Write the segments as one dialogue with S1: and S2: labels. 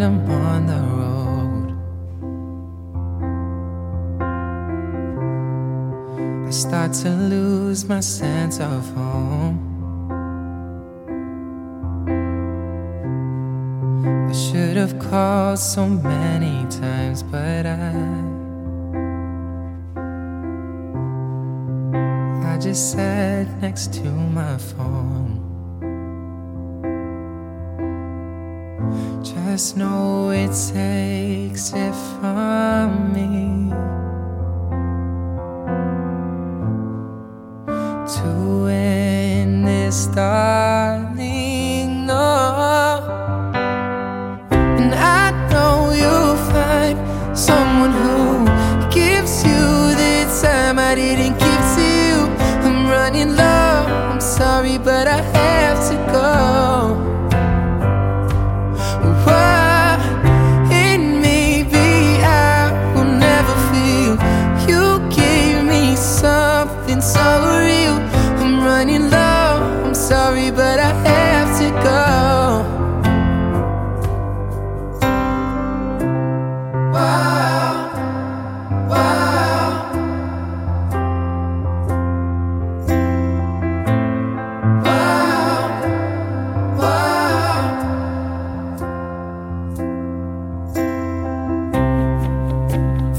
S1: I'm on the road. I start to lose my sense of home. I should have called so many times, but I. I just sat next to my phone. Just know it takes it from me to end this, darling. No, and I know you'll find someone who gives you the time I didn't give to you. I'm running low. I'm sorry, but I have so real. I'm running low. I'm sorry, but I have to go. Wow. Wow. Wow. Wow.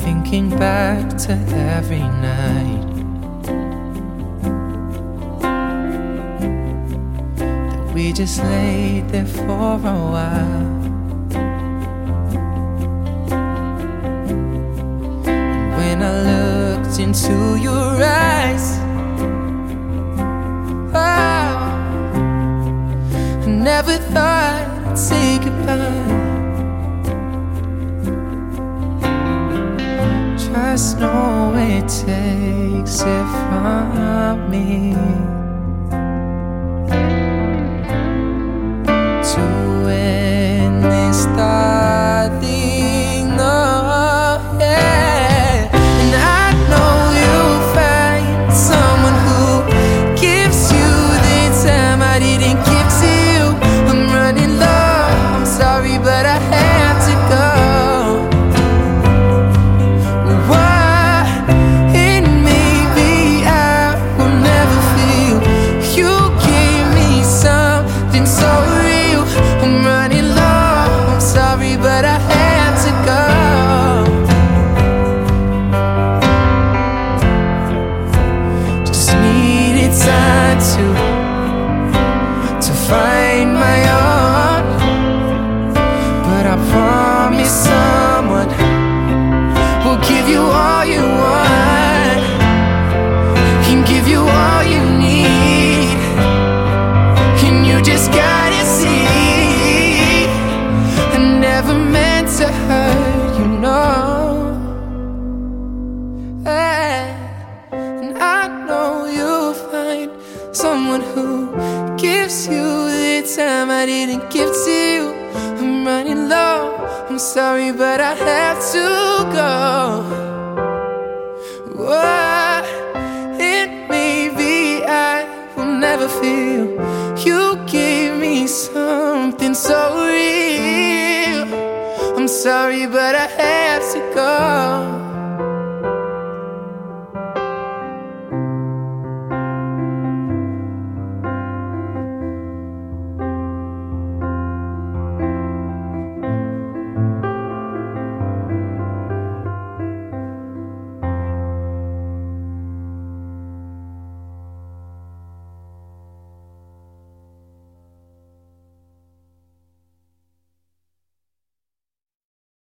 S1: Thinking back to every night we just laid there for a while. When I looked into your eyes, wow, I never thought I'd say goodbye. Just know it takes it from me end I promise someone will give you all you want and give you all you need. And you just gotta see. I never meant to hurt you, no. Hey, and I know you'll find someone who gives you the time I didn't give to you. Running low. I'm sorry, but I have to go. Why? And maybe I will never feel you gave me something so real. I'm sorry, but I have to go.